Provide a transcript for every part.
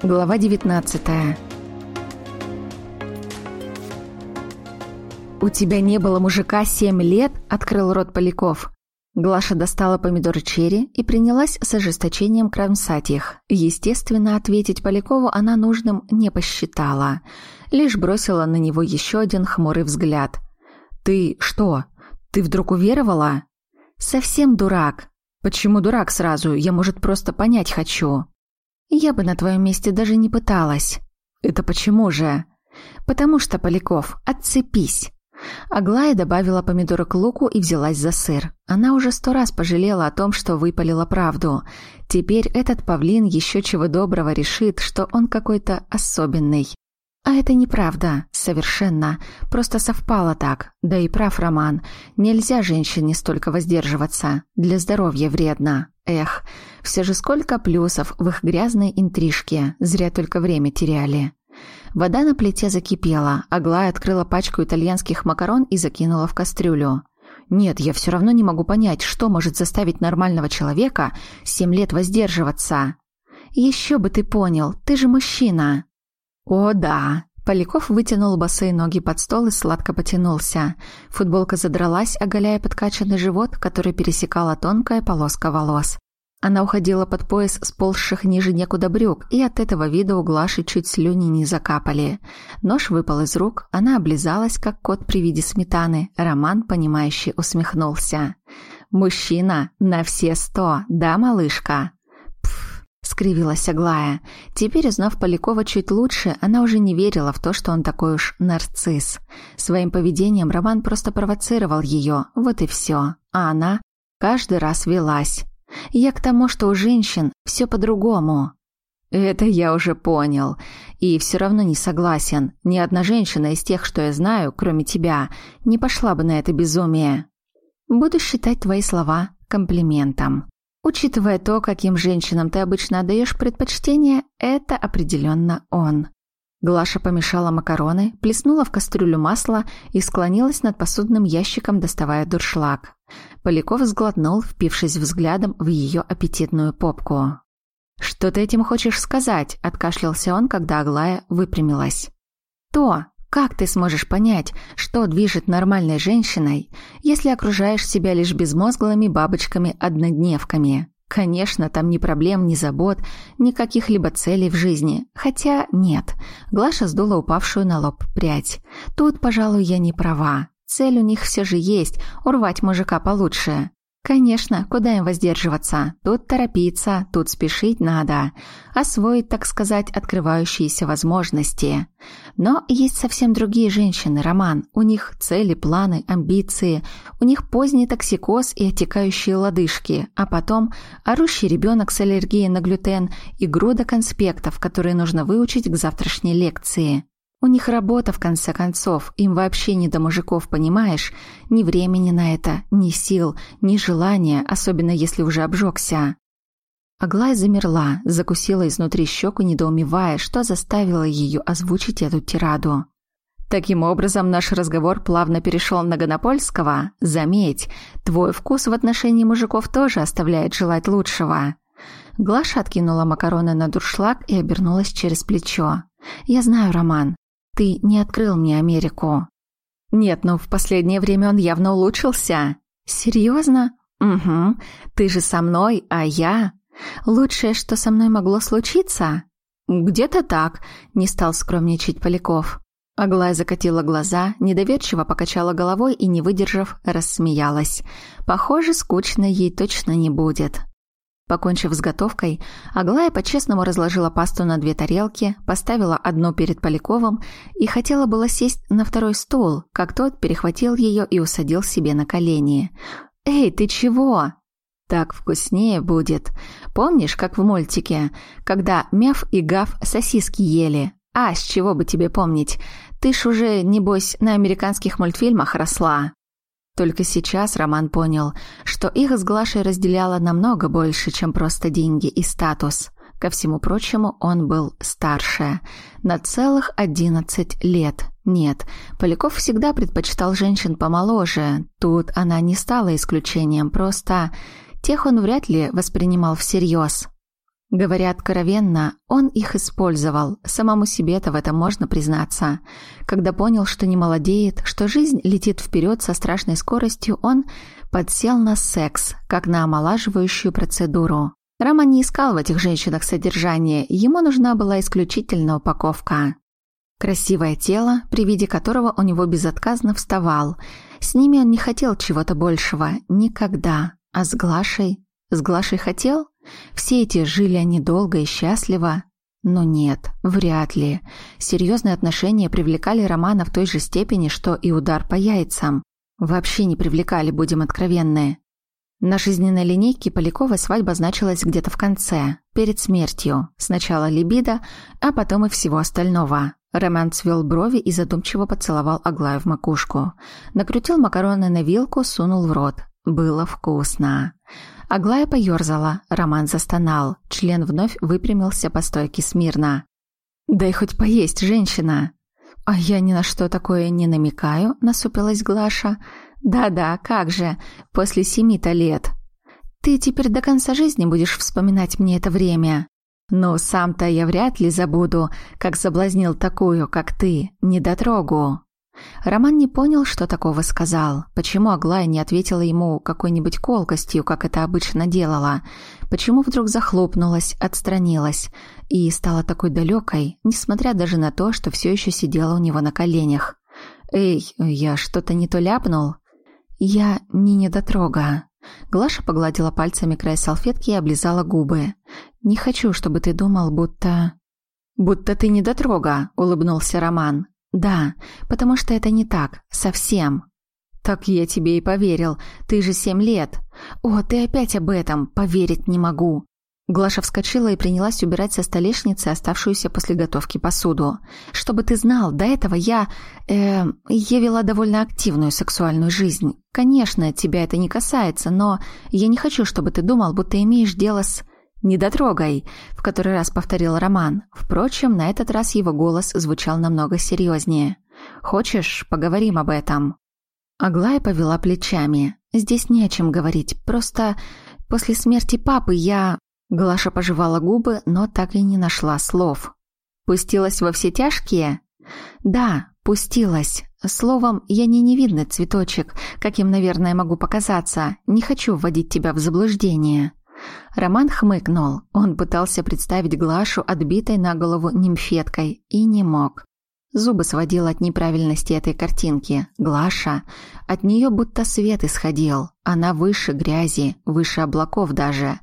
Глава 19 «У тебя не было мужика семь лет?» – открыл рот Поляков. Глаша достала помидоры черри и принялась с ожесточением кромсать их. Естественно, ответить Полякову она нужным не посчитала. Лишь бросила на него еще один хмурый взгляд. «Ты что? Ты вдруг уверовала?» «Совсем дурак». «Почему дурак сразу? Я, может, просто понять хочу». Я бы на твоем месте даже не пыталась. Это почему же? Потому что, Поляков, отцепись. Аглая добавила помидоры к луку и взялась за сыр. Она уже сто раз пожалела о том, что выпалила правду. Теперь этот павлин еще чего доброго решит, что он какой-то особенный. А это неправда, совершенно. Просто совпало так. Да и прав Роман. Нельзя женщине столько воздерживаться. Для здоровья вредно. Эх, все же сколько плюсов в их грязной интрижке. Зря только время теряли. Вода на плите закипела. Аглая открыла пачку итальянских макарон и закинула в кастрюлю. Нет, я все равно не могу понять, что может заставить нормального человека семь лет воздерживаться. Еще бы ты понял, ты же мужчина. «О, да!» Поляков вытянул босые ноги под стол и сладко потянулся. Футболка задралась, оголяя подкачанный живот, который пересекала тонкая полоска волос. Она уходила под пояс сползших ниже некуда брюк, и от этого вида у Глаши чуть слюни не закапали. Нож выпал из рук, она облизалась, как кот при виде сметаны. Роман, понимающе усмехнулся. «Мужчина на все сто, да, малышка?» Скривилась Аглая. Теперь, узнав Полякова чуть лучше, она уже не верила в то, что он такой уж нарцисс. Своим поведением Роман просто провоцировал ее, вот и все. А она каждый раз велась. Я к тому, что у женщин все по-другому. Это я уже понял. И все равно не согласен. Ни одна женщина из тех, что я знаю, кроме тебя, не пошла бы на это безумие. Буду считать твои слова комплиментом. Учитывая то, каким женщинам ты обычно отдаешь предпочтение, это определенно он. Глаша помешала макароны, плеснула в кастрюлю масла и склонилась над посудным ящиком, доставая дуршлаг. Поляков сглотнул, впившись взглядом в ее аппетитную попку. «Что ты этим хочешь сказать?» – откашлялся он, когда Аглая выпрямилась. «То, как ты сможешь понять, что движет нормальной женщиной, если окружаешь себя лишь безмозглыми бабочками-однодневками? Конечно, там ни проблем, ни забот, ни каких-либо целей в жизни. Хотя нет. Глаша сдула упавшую на лоб прядь. Тут, пожалуй, я не права. Цель у них все же есть – урвать мужика получше. Конечно, куда им воздерживаться? Тут торопиться, тут спешить надо. Освоить, так сказать, открывающиеся возможности. Но есть совсем другие женщины, Роман. У них цели, планы, амбиции. У них поздний токсикоз и отекающие лодыжки. А потом орущий ребенок с аллергией на глютен и груда конспектов, которые нужно выучить к завтрашней лекции. У них работа, в конце концов, им вообще не до мужиков, понимаешь? Ни времени на это, ни сил, ни желания, особенно если уже обжегся. Аглая замерла, закусила изнутри щеку, недоумевая, что заставило ее озвучить эту тираду. Таким образом, наш разговор плавно перешел на Гонопольского. Заметь, твой вкус в отношении мужиков тоже оставляет желать лучшего. Глаша откинула макароны на дуршлаг и обернулась через плечо. «Я знаю, Роман. Ты не открыл мне Америку. Нет, но в последнее время он явно улучшился. Серьезно? Угу. Ты же со мной, а я... Лучшее, что со мной могло случиться? Где-то так, не стал скромничать Поляков. Аглая закатила глаза, недоверчиво покачала головой и, не выдержав, рассмеялась. Похоже, скучно ей точно не будет. Покончив с готовкой, Аглая по-честному разложила пасту на две тарелки, поставила одну перед Поляковым и хотела было сесть на второй стул, как тот перехватил ее и усадил себе на колени. «Эй, ты чего?» «Так вкуснее будет. Помнишь, как в мультике, когда Мяв и Гав сосиски ели? А, с чего бы тебе помнить? Ты ж уже, небось, на американских мультфильмах росла». Только сейчас Роман понял, что их с Глашей разделяло намного больше, чем просто деньги и статус. Ко всему прочему, он был старше. На целых одиннадцать лет. Нет, Поляков всегда предпочитал женщин помоложе. Тут она не стала исключением, просто тех он вряд ли воспринимал всерьез. Говоря откровенно, он их использовал, самому себе-то в этом можно признаться. Когда понял, что не молодеет, что жизнь летит вперед со страшной скоростью, он подсел на секс, как на омолаживающую процедуру. Роман не искал в этих женщинах содержания, ему нужна была исключительно упаковка. Красивое тело, при виде которого у него безотказно вставал. С ними он не хотел чего-то большего, никогда. А с Глашей? С Глашей хотел? Все эти жили они долго и счастливо. Но нет, вряд ли. Серьезные отношения привлекали Романа в той же степени, что и удар по яйцам. Вообще не привлекали, будем откровенны. На жизненной линейке Поляковой свадьба значилась где-то в конце, перед смертью. Сначала либидо, а потом и всего остального. Роман свел брови и задумчиво поцеловал Аглаю в макушку. Накрутил макароны на вилку, сунул в рот. Было вкусно. Аглая поёрзала, Роман застонал. Член вновь выпрямился по стойке смирно. «Дай хоть поесть, женщина!» «А я ни на что такое не намекаю», — насупилась Глаша. «Да-да, как же, после семи-то лет. Ты теперь до конца жизни будешь вспоминать мне это время. Но сам-то я вряд ли забуду, как соблазнил такую, как ты, недотрогу». Роман не понял, что такого сказал. Почему Аглая не ответила ему какой-нибудь колкостью, как это обычно делала? Почему вдруг захлопнулась, отстранилась и стала такой далекой, несмотря даже на то, что все еще сидела у него на коленях? «Эй, я что-то не то ляпнул?» «Я не недотрога». Глаша погладила пальцами край салфетки и облизала губы. «Не хочу, чтобы ты думал, будто...» «Будто ты недотрога», — улыбнулся Роман. «Да, потому что это не так. Совсем». «Так я тебе и поверил. Ты же семь лет». «О, ты опять об этом. Поверить не могу». Глаша вскочила и принялась убирать со столешницы оставшуюся после готовки посуду. «Чтобы ты знал, до этого я... Э, я вела довольно активную сексуальную жизнь. Конечно, тебя это не касается, но я не хочу, чтобы ты думал, будто имеешь дело с...» «Не дотрогай», — в который раз повторил Роман. Впрочем, на этот раз его голос звучал намного серьезнее. «Хочешь, поговорим об этом?» Аглая повела плечами. «Здесь не о чем говорить, просто после смерти папы я...» Глаша пожевала губы, но так и не нашла слов. «Пустилась во все тяжкие?» «Да, пустилась. Словом, я не невидный цветочек, каким, наверное, могу показаться. Не хочу вводить тебя в заблуждение». Роман хмыкнул. Он пытался представить Глашу отбитой на голову нимфеткой и не мог. Зубы сводил от неправильности этой картинки. Глаша. От нее будто свет исходил. Она выше грязи, выше облаков даже.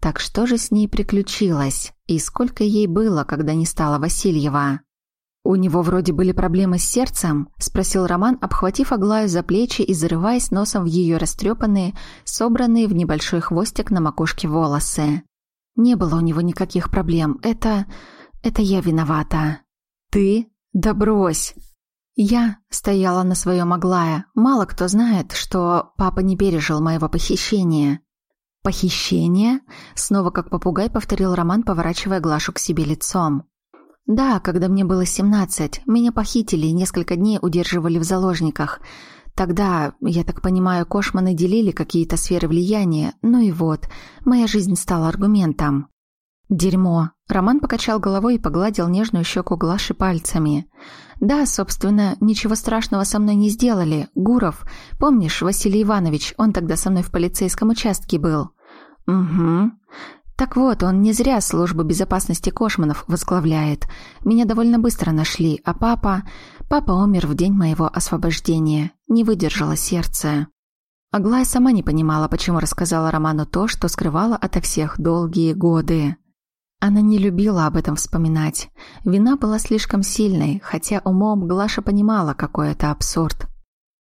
Так что же с ней приключилось? И сколько ей было, когда не стало Васильева? «У него вроде были проблемы с сердцем?» – спросил Роман, обхватив Аглаю за плечи и зарываясь носом в ее растрепанные, собранные в небольшой хвостик на макушке волосы. «Не было у него никаких проблем. Это... это я виновата». «Ты? Да брось!» Я стояла на своем Аглая. Мало кто знает, что папа не пережил моего похищения. «Похищение?» — снова как попугай повторил Роман, поворачивая Глашу к себе лицом. Да, когда мне было семнадцать, меня похитили и несколько дней удерживали в заложниках. Тогда, я так понимаю, кошманы делили какие-то сферы влияния, ну и вот, моя жизнь стала аргументом. Дерьмо. Роман покачал головой и погладил нежную щеку Глаши пальцами. Да, собственно, ничего страшного со мной не сделали. Гуров, помнишь, Василий Иванович, он тогда со мной в полицейском участке был. Угу. Так вот, он не зря службу безопасности Кошманов возглавляет. Меня довольно быстро нашли, а папа... Папа умер в день моего освобождения. Не выдержало сердце. Аглая сама не понимала, почему рассказала Роману то, что скрывала ото всех долгие годы. Она не любила об этом вспоминать. Вина была слишком сильной, хотя умом Глаша понимала, какой это абсурд.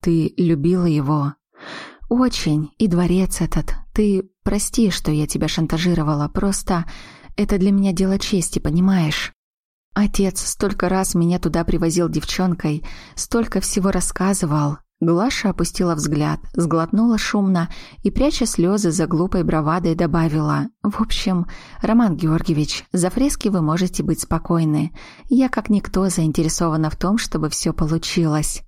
«Ты любила его?» «Очень. И дворец этот. Ты прости, что я тебя шантажировала. Просто это для меня дело чести, понимаешь?» Отец столько раз меня туда привозил девчонкой, столько всего рассказывал. Глаша опустила взгляд, сглотнула шумно и, пряча слезы за глупой бравадой, добавила. «В общем, Роман Георгиевич, за фрески вы можете быть спокойны. Я, как никто, заинтересована в том, чтобы все получилось».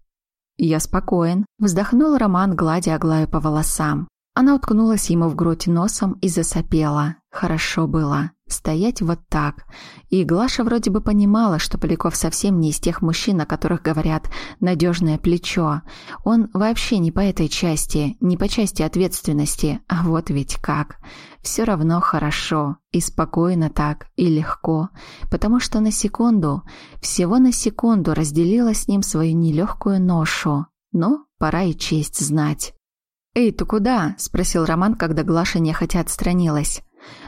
«Я спокоен», — вздохнул Роман, гладя Аглаю по волосам. Она уткнулась ему в грудь носом и засопела. Хорошо было. Стоять вот так. И Глаша вроде бы понимала, что Поляков совсем не из тех мужчин, о которых говорят «надежное плечо». Он вообще не по этой части, не по части ответственности. А вот ведь как. Все равно хорошо. И спокойно так, и легко. Потому что на секунду, всего на секунду разделила с ним свою нелегкую ношу. Но пора и честь знать. «Эй, ты куда?» – спросил Роман, когда Глаша нехотя отстранилась.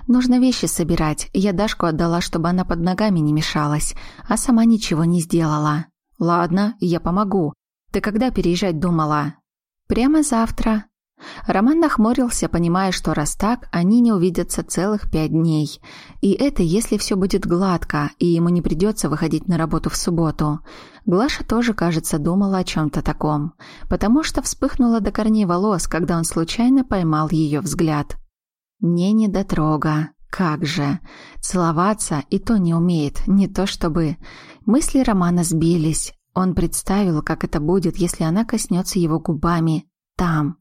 «Нужно вещи собирать. Я Дашку отдала, чтобы она под ногами не мешалась, а сама ничего не сделала». «Ладно, я помогу. Ты когда переезжать думала?» «Прямо завтра». Роман нахмурился, понимая, что раз так, они не увидятся целых пять дней. И это если все будет гладко, и ему не придется выходить на работу в субботу. Глаша тоже, кажется, думала о чем-то таком, потому что вспыхнула до корней волос, когда он случайно поймал ее взгляд. Не недотрога. Как же. Целоваться и то не умеет, не то чтобы... Мысли Романа сбились. Он представил, как это будет, если она коснется его губами. Там.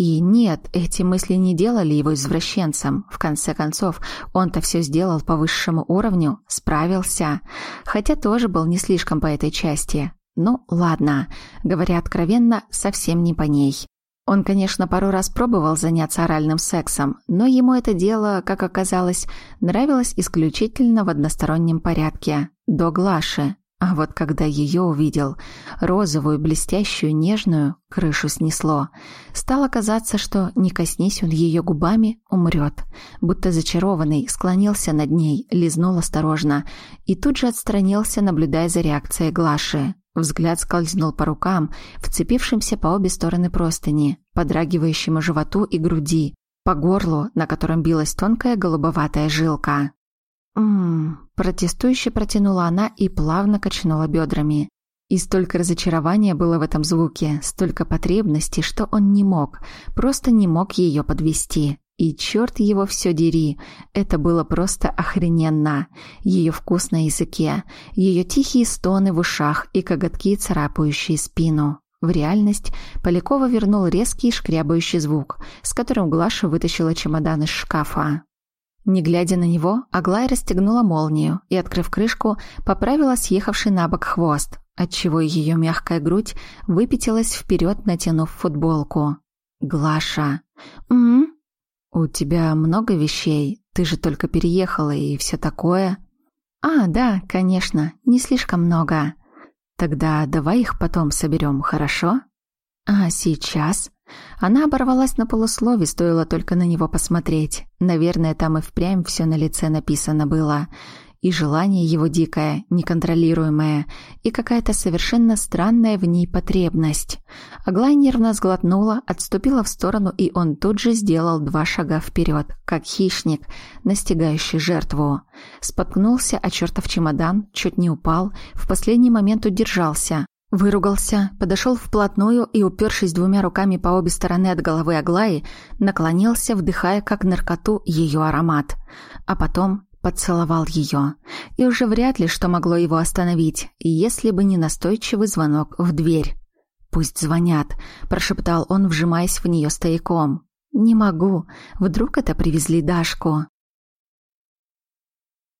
И нет, эти мысли не делали его извращенцем. В конце концов, он-то все сделал по высшему уровню, справился. Хотя тоже был не слишком по этой части. Ну, ладно, говоря откровенно, совсем не по ней. Он, конечно, пару раз пробовал заняться оральным сексом, но ему это дело, как оказалось, нравилось исключительно в одностороннем порядке. До Глаши. А вот когда ее увидел, розовую, блестящую, нежную, крышу снесло. Стало казаться, что не коснись он ее губами, умрет. Будто зачарованный, склонился над ней, лизнул осторожно и тут же отстранился, наблюдая за реакцией Глаши. Взгляд скользнул по рукам, вцепившимся по обе стороны простыни, подрагивающему животу и груди, по горлу, на котором билась тонкая голубоватая жилка. «Ммм...» – протестующе протянула она и плавно качнула бедрами. И столько разочарования было в этом звуке, столько потребностей, что он не мог, просто не мог ее подвести. И черт его все дери, это было просто охрененно. Ее вкус на языке, ее тихие стоны в ушах и коготки, царапающие спину. В реальность Полякова вернул резкий шкрябающий звук, с которым Глаша вытащила чемодан из шкафа. Не глядя на него, Аглая расстегнула молнию и, открыв крышку, поправила съехавший на бок хвост, отчего ее мягкая грудь выпятилась вперед, натянув футболку. «Глаша!» «М-м?» «У тебя много вещей? Ты же только переехала и все такое?» «А, да, конечно, не слишком много». «Тогда давай их потом соберем, хорошо?» «А сейчас?» Она оборвалась на полуслове, стоило только на него посмотреть. Наверное, там и впрямь все на лице написано было. И желание его дикое, неконтролируемое, и какая-то совершенно странная в ней потребность. Аглая нервно сглотнула, отступила в сторону, и он тут же сделал два шага вперед, как хищник, настигающий жертву. Споткнулся о чертов чемодан, чуть не упал, в последний момент удержался, Выругался, подошел вплотную и, упершись двумя руками по обе стороны от головы Аглаи, наклонился, вдыхая как наркоту ее аромат. А потом поцеловал ее. И уже вряд ли что могло его остановить, если бы не настойчивый звонок в дверь. «Пусть звонят», – прошептал он, вжимаясь в нее стояком. «Не могу. Вдруг это привезли Дашку?»